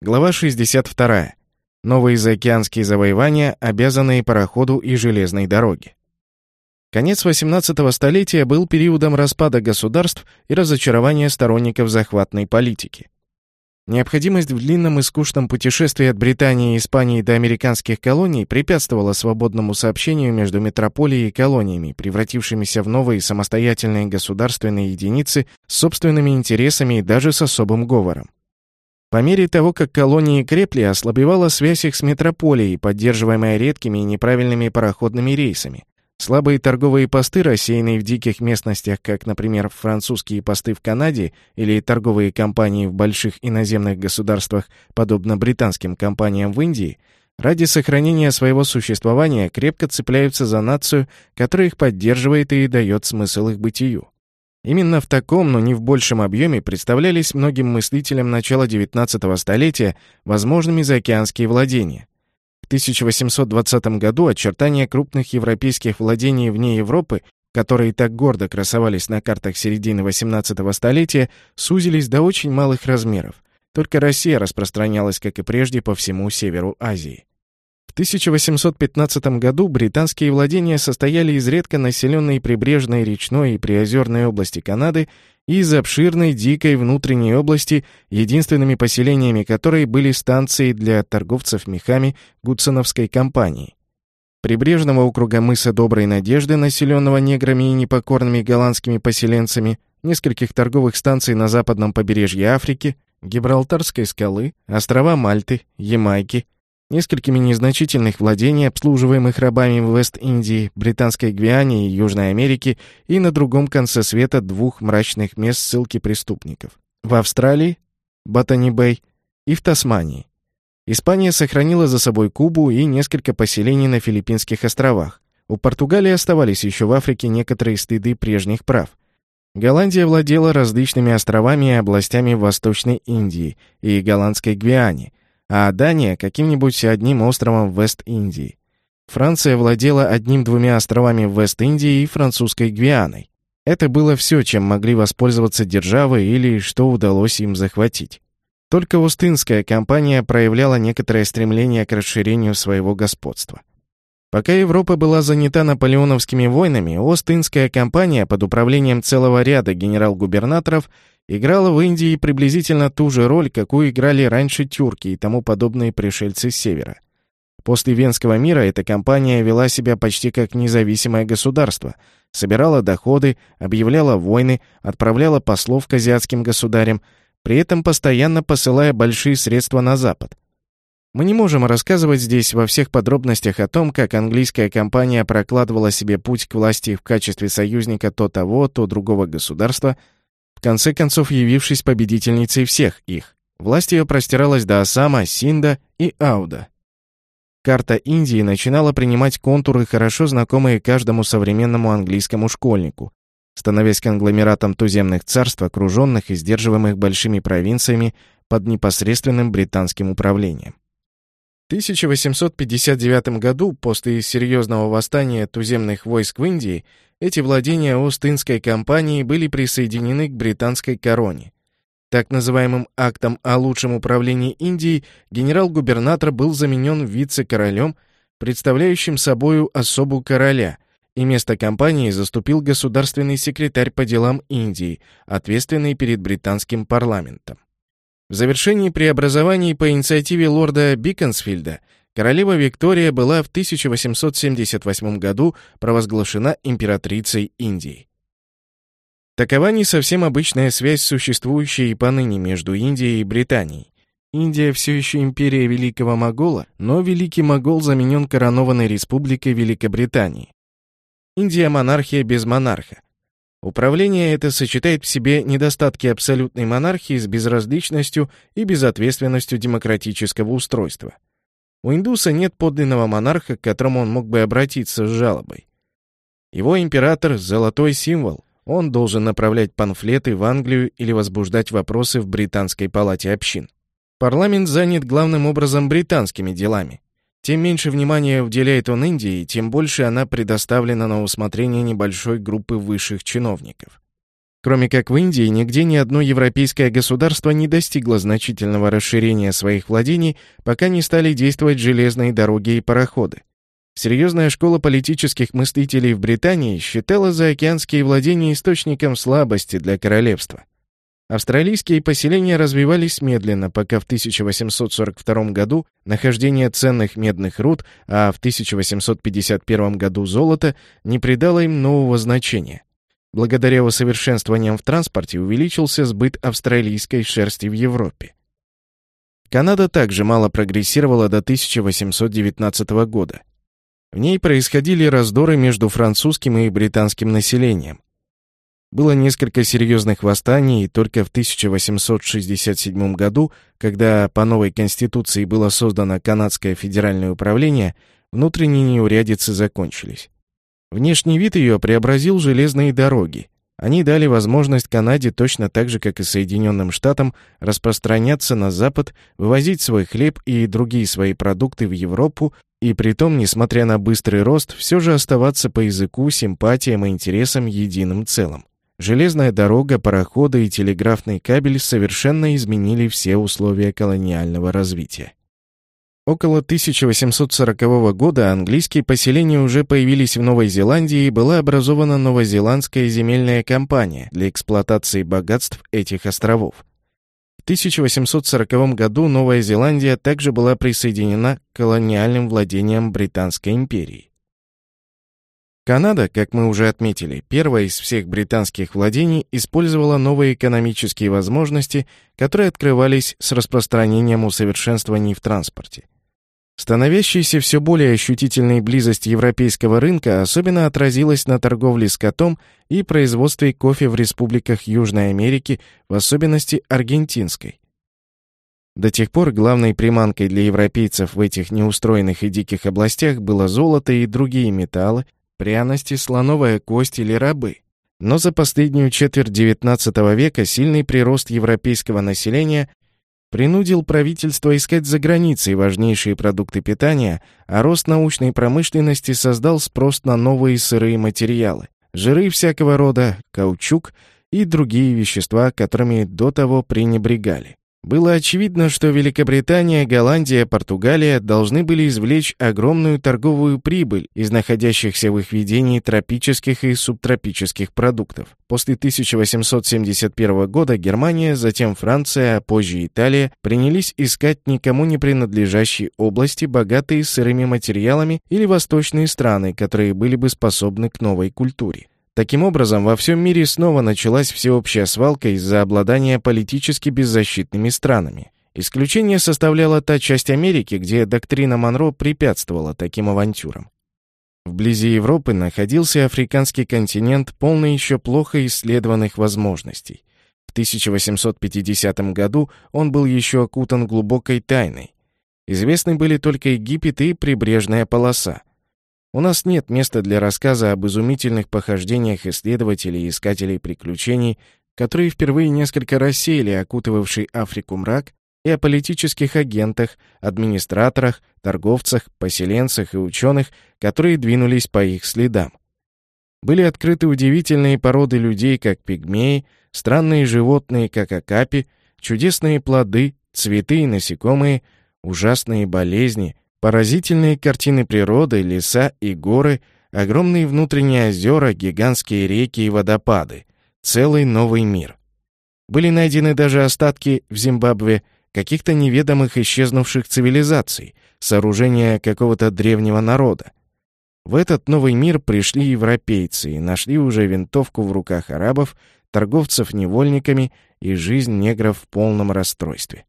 Глава 62. Новые заокеанские завоевания, обязанные пароходу и железной дороге. Конец XVIII столетия был периодом распада государств и разочарования сторонников захватной политики. Необходимость в длинном и скучном путешествии от Британии и Испании до американских колоний препятствовала свободному сообщению между метрополией и колониями, превратившимися в новые самостоятельные государственные единицы с собственными интересами и даже с особым говором. По мере того, как колонии крепли, ослабевала связь их с метрополией, поддерживаемая редкими и неправильными пароходными рейсами. Слабые торговые посты, рассеянные в диких местностях, как, например, французские посты в Канаде или торговые компании в больших иноземных государствах, подобно британским компаниям в Индии, ради сохранения своего существования крепко цепляются за нацию, которая их поддерживает и дает смысл их бытию. Именно в таком, но не в большем объеме представлялись многим мыслителям начала XIX столетия возможными заокеанские владения. 1820 году очертания крупных европейских владений вне Европы, которые так гордо красовались на картах середины XVIII столетия, сузились до очень малых размеров. Только Россия распространялась, как и прежде, по всему северу Азии. В 1815 году британские владения состояли из редко населенной прибрежной, речной и приозерной области Канады из обширной дикой внутренней области, единственными поселениями которой были станции для торговцев мехами Гудсоновской компании. Прибрежного округа мыса Доброй Надежды, населенного неграми и непокорными голландскими поселенцами, нескольких торговых станций на западном побережье Африки, Гибралтарской скалы, острова Мальты, Ямайки – несколькими незначительных владений, обслуживаемых рабами в Вест-Индии, Британской Гвиане и Южной Америке, и на другом конце света двух мрачных мест ссылки преступников. В Австралии, Ботани-Бэй и в Тасмании. Испания сохранила за собой Кубу и несколько поселений на Филиппинских островах. У Португалии оставались еще в Африке некоторые стыды прежних прав. Голландия владела различными островами и областями Восточной Индии и Голландской Гвиане – а Дания — каким-нибудь одним островом Вест-Индии. Франция владела одним-двумя островами Вест-Индии и французской Гвианой. Это было все, чем могли воспользоваться державы или что удалось им захватить. Только Остинская компания проявляла некоторое стремление к расширению своего господства. Пока Европа была занята наполеоновскими войнами, Остинская компания под управлением целого ряда генерал-губернаторов играла в Индии приблизительно ту же роль, какую играли раньше тюрки и тому подобные пришельцы с севера. После Венского мира эта компания вела себя почти как независимое государство, собирала доходы, объявляла войны, отправляла послов к азиатским государям, при этом постоянно посылая большие средства на Запад. Мы не можем рассказывать здесь во всех подробностях о том, как английская компания прокладывала себе путь к власти в качестве союзника то того, то другого государства – в конце концов явившись победительницей всех их. Власть ее простиралась до Осама, Синда и Ауда. Карта Индии начинала принимать контуры, хорошо знакомые каждому современному английскому школьнику, становясь конгломератом туземных царств, окруженных и сдерживаемых большими провинциями под непосредственным британским управлением. В 1859 году, после серьезного восстания туземных войск в Индии, эти владения Остинской компании были присоединены к британской короне. Так называемым актом о лучшем управлении Индией генерал-губернатор был заменен вице-королем, представляющим собою особу короля, и место компании заступил государственный секретарь по делам Индии, ответственный перед британским парламентом. В завершении преобразований по инициативе лорда Биконсфильда королева Виктория была в 1878 году провозглашена императрицей Индии. Такова не совсем обычная связь, существующая и поныне между Индией и Британией. Индия все еще империя Великого Могола, но Великий Могол заменен коронованной республикой Великобритании. Индия – монархия без монарха. Управление это сочетает в себе недостатки абсолютной монархии с безразличностью и безответственностью демократического устройства. У индуса нет подлинного монарха, к которому он мог бы обратиться с жалобой. Его император — золотой символ. Он должен направлять памфлеты в Англию или возбуждать вопросы в британской палате общин. Парламент занят главным образом британскими делами. Тем меньше внимания уделяет он Индии, тем больше она предоставлена на усмотрение небольшой группы высших чиновников. Кроме как в Индии, нигде ни одно европейское государство не достигло значительного расширения своих владений, пока не стали действовать железные дороги и пароходы. Серьезная школа политических мыслителей в Британии считала заокеанские владения источником слабости для королевства. Австралийские поселения развивались медленно, пока в 1842 году нахождение ценных медных руд, а в 1851 году золота не придало им нового значения. Благодаря усовершенствованиям в транспорте увеличился сбыт австралийской шерсти в Европе. Канада также мало прогрессировала до 1819 года. В ней происходили раздоры между французским и британским населением. Было несколько серьезных восстаний, и только в 1867 году, когда по новой конституции было создано Канадское федеральное управление, внутренние неурядицы закончились. Внешний вид ее преобразил железные дороги. Они дали возможность Канаде точно так же, как и Соединенным Штатам, распространяться на Запад, вывозить свой хлеб и другие свои продукты в Европу, и притом, несмотря на быстрый рост, все же оставаться по языку, симпатиям и интересам единым целым. Железная дорога, пароходы и телеграфный кабель совершенно изменили все условия колониального развития. Около 1840 года английские поселения уже появились в Новой Зеландии и была образована Новозеландская земельная компания для эксплуатации богатств этих островов. В 1840 году Новая Зеландия также была присоединена к колониальным владениям Британской империи. Канада, как мы уже отметили, первая из всех британских владений использовала новые экономические возможности, которые открывались с распространением усовершенствований в транспорте. Становящаяся все более ощутительной близость европейского рынка особенно отразилась на торговле скотом и производстве кофе в республиках Южной Америки, в особенности аргентинской. До тех пор главной приманкой для европейцев в этих неустроенных и диких областях было золото и другие металлы, пряности, слоновая кость или рабы. Но за последнюю четверть XIX века сильный прирост европейского населения принудил правительство искать за границей важнейшие продукты питания, а рост научной промышленности создал спрос на новые сырые материалы, жиры всякого рода, каучук и другие вещества, которыми до того пренебрегали. Было очевидно, что Великобритания, Голландия, Португалия должны были извлечь огромную торговую прибыль из находящихся в их ведении тропических и субтропических продуктов. После 1871 года Германия, затем Франция, а позже Италия принялись искать никому не принадлежащие области, богатые сырыми материалами или восточные страны, которые были бы способны к новой культуре. Таким образом, во всем мире снова началась всеобщая свалка из-за обладания политически беззащитными странами. Исключение составляла та часть Америки, где доктрина Монро препятствовала таким авантюрам. Вблизи Европы находился африканский континент, полный еще плохо исследованных возможностей. В 1850 году он был еще окутан глубокой тайной. Известны были только Египет и прибрежная полоса. У нас нет места для рассказа об изумительных похождениях исследователей и искателей приключений, которые впервые несколько рассеяли окутывавший Африку мрак, и о политических агентах, администраторах, торговцах, поселенцах и ученых, которые двинулись по их следам. Были открыты удивительные породы людей, как пигмеи, странные животные, как акапи, чудесные плоды, цветы и насекомые, ужасные болезни, Поразительные картины природы, леса и горы, огромные внутренние озера, гигантские реки и водопады. Целый новый мир. Были найдены даже остатки в Зимбабве каких-то неведомых исчезнувших цивилизаций, сооружения какого-то древнего народа. В этот новый мир пришли европейцы и нашли уже винтовку в руках арабов, торговцев невольниками и жизнь негров в полном расстройстве.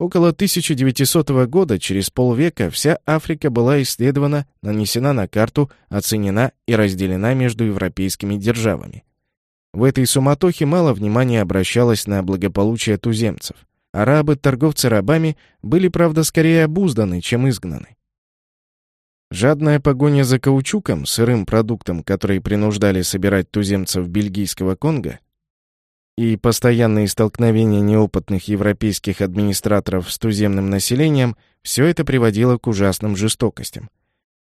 Около 1900 года, через полвека, вся Африка была исследована, нанесена на карту, оценена и разделена между европейскими державами. В этой суматохе мало внимания обращалось на благополучие туземцев. Арабы, торговцы рабами, были, правда, скорее обузданы, чем изгнаны. Жадная погоня за каучуком, сырым продуктом, который принуждали собирать туземцев бельгийского Конго, и постоянные столкновения неопытных европейских администраторов с туземным населением, все это приводило к ужасным жестокостям.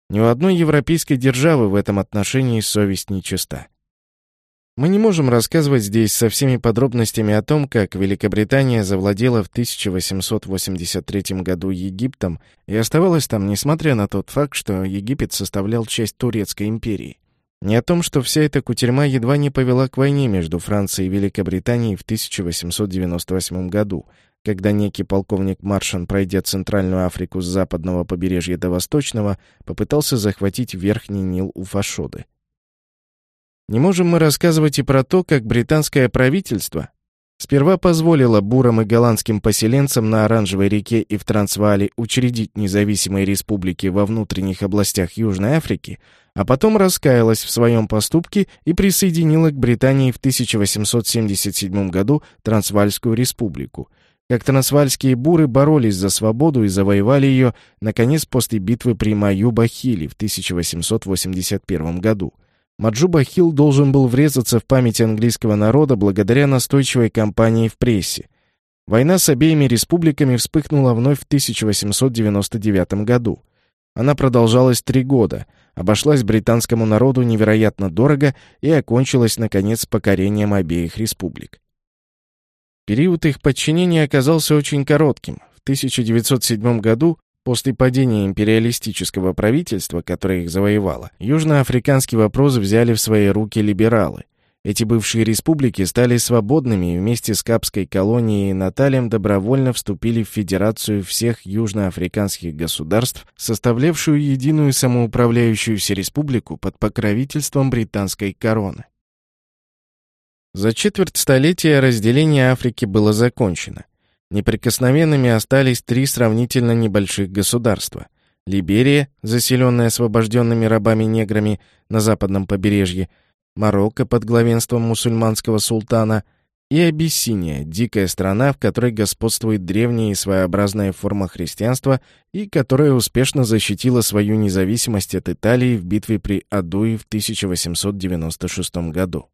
Ни у одной европейской державы в этом отношении совесть не чиста. Мы не можем рассказывать здесь со всеми подробностями о том, как Великобритания завладела в 1883 году Египтом и оставалась там, несмотря на тот факт, что Египет составлял часть Турецкой империи. Не о том, что вся эта кутерьма едва не повела к войне между Францией и Великобританией в 1898 году, когда некий полковник Маршан, пройдя Центральную Африку с западного побережья до восточного, попытался захватить Верхний Нил у Фашоды. Не можем мы рассказывать и про то, как британское правительство сперва позволило бурам и голландским поселенцам на Оранжевой реке и в Трансваале учредить независимые республики во внутренних областях Южной Африки, а потом раскаялось в своем поступке и присоединило к Британии в 1877 году Трансвальскую республику. Как трансвальские буры боролись за свободу и завоевали ее, наконец, после битвы при Маюба-Хиле в 1881 году. Маджуба Хилл должен был врезаться в память английского народа благодаря настойчивой кампании в прессе. Война с обеими республиками вспыхнула вновь в 1899 году. Она продолжалась три года, обошлась британскому народу невероятно дорого и окончилась, наконец, покорением обеих республик. Период их подчинения оказался очень коротким. В 1907 году После падения империалистического правительства, которое их завоевало, южноафриканский вопрос взяли в свои руки либералы. Эти бывшие республики стали свободными и вместе с Капской колонией и Наталем добровольно вступили в Федерацию всех южноафриканских государств, составлявшую единую самоуправляющуюся республику под покровительством британской короны. За четверть столетия разделение Африки было закончено. Неприкосновенными остались три сравнительно небольших государства. Либерия, заселенная освобожденными рабами-неграми на западном побережье, Марокко под главенством мусульманского султана и Абиссиния, дикая страна, в которой господствует древняя и своеобразная форма христианства и которая успешно защитила свою независимость от Италии в битве при Адуе в 1896 году.